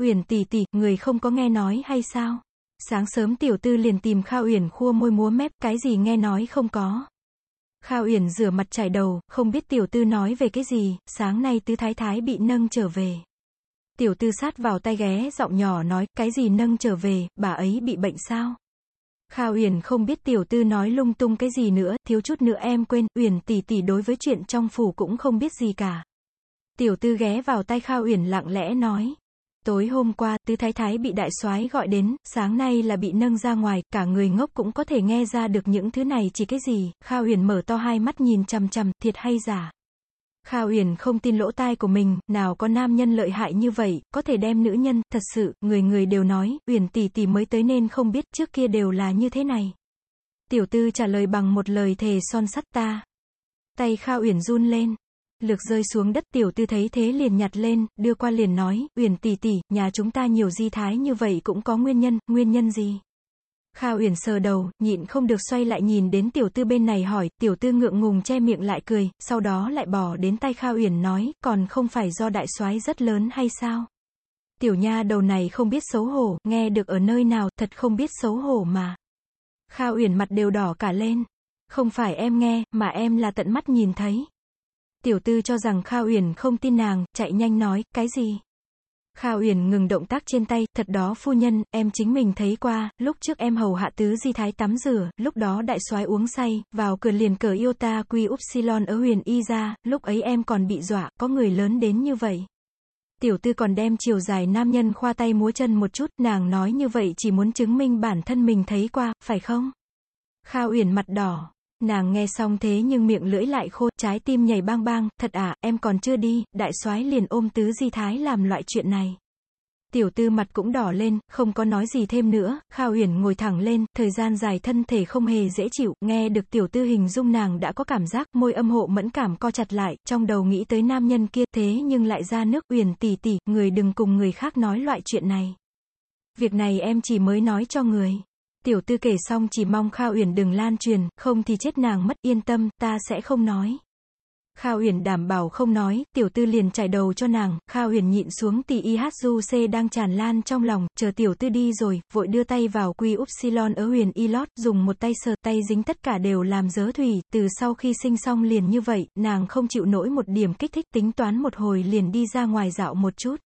Uyển tỷ tỷ, người không có nghe nói hay sao? Sáng sớm tiểu tư liền tìm Kha Uyển khua môi múa mép, cái gì nghe nói không có. Kha Uyển rửa mặt chải đầu, không biết tiểu tư nói về cái gì, sáng nay tứ thái thái bị nâng trở về. Tiểu tư sát vào tay ghé giọng nhỏ nói, cái gì nâng trở về, bà ấy bị bệnh sao? Kha Uyển không biết tiểu tư nói lung tung cái gì nữa, thiếu chút nữa em quên, Uyển tỷ tỷ đối với chuyện trong phủ cũng không biết gì cả. Tiểu tư ghé vào tay Kha Uyển lặng lẽ nói. Tối hôm qua, tứ thái thái bị đại soái gọi đến, sáng nay là bị nâng ra ngoài, cả người ngốc cũng có thể nghe ra được những thứ này chỉ cái gì, Kha Uyển mở to hai mắt nhìn chằm chằm, thiệt hay giả. Kha Uyển không tin lỗ tai của mình, nào có nam nhân lợi hại như vậy, có thể đem nữ nhân, thật sự, người người đều nói, Uyển tỷ tỷ mới tới nên không biết trước kia đều là như thế này. Tiểu tư trả lời bằng một lời thề son sắt ta. Tay Kha Uyển run lên lược rơi xuống đất tiểu tư thấy thế liền nhặt lên, đưa qua liền nói, Uyển tỷ tỷ, nhà chúng ta nhiều di thái như vậy cũng có nguyên nhân, nguyên nhân gì? Kha Uyển sờ đầu, nhịn không được xoay lại nhìn đến tiểu tư bên này hỏi, tiểu tư ngượng ngùng che miệng lại cười, sau đó lại bỏ đến tay Kha Uyển nói, còn không phải do đại soái rất lớn hay sao? Tiểu nha đầu này không biết xấu hổ, nghe được ở nơi nào, thật không biết xấu hổ mà. Kha Uyển mặt đều đỏ cả lên. Không phải em nghe, mà em là tận mắt nhìn thấy. Tiểu tư cho rằng Kha Uyển không tin nàng, chạy nhanh nói, cái gì? Kha Uyển ngừng động tác trên tay, thật đó phu nhân, em chính mình thấy qua, lúc trước em hầu hạ tứ di thái tắm rửa, lúc đó đại soái uống say, vào cửa liền cờ yêu ta quy upsilon ở huyền y ra, lúc ấy em còn bị dọa, có người lớn đến như vậy. Tiểu tư còn đem chiều dài nam nhân khoa tay múa chân một chút, nàng nói như vậy chỉ muốn chứng minh bản thân mình thấy qua, phải không? Kha Uyển mặt đỏ. Nàng nghe xong thế nhưng miệng lưỡi lại khô, trái tim nhảy bang bang, thật à, em còn chưa đi, đại soái liền ôm tứ di thái làm loại chuyện này. Tiểu tư mặt cũng đỏ lên, không có nói gì thêm nữa, Kha Uyển ngồi thẳng lên, thời gian dài thân thể không hề dễ chịu, nghe được tiểu tư hình dung nàng đã có cảm giác, môi âm hộ mẫn cảm co chặt lại, trong đầu nghĩ tới nam nhân kia, thế nhưng lại ra nước, Uyển tỷ tỷ, người đừng cùng người khác nói loại chuyện này. Việc này em chỉ mới nói cho người. Tiểu tư kể xong chỉ mong Kha Uyển đừng lan truyền, không thì chết nàng mất, yên tâm, ta sẽ không nói. Kha Uyển đảm bảo không nói, tiểu tư liền chạy đầu cho nàng, Kha Uyển nhịn xuống tỷ IHUC đang tràn lan trong lòng, chờ tiểu tư đi rồi, vội đưa tay vào quy upsilon ở huyền y lót, dùng một tay sờ tay dính tất cả đều làm dớ thủy, từ sau khi sinh xong liền như vậy, nàng không chịu nổi một điểm kích thích tính toán một hồi liền đi ra ngoài dạo một chút.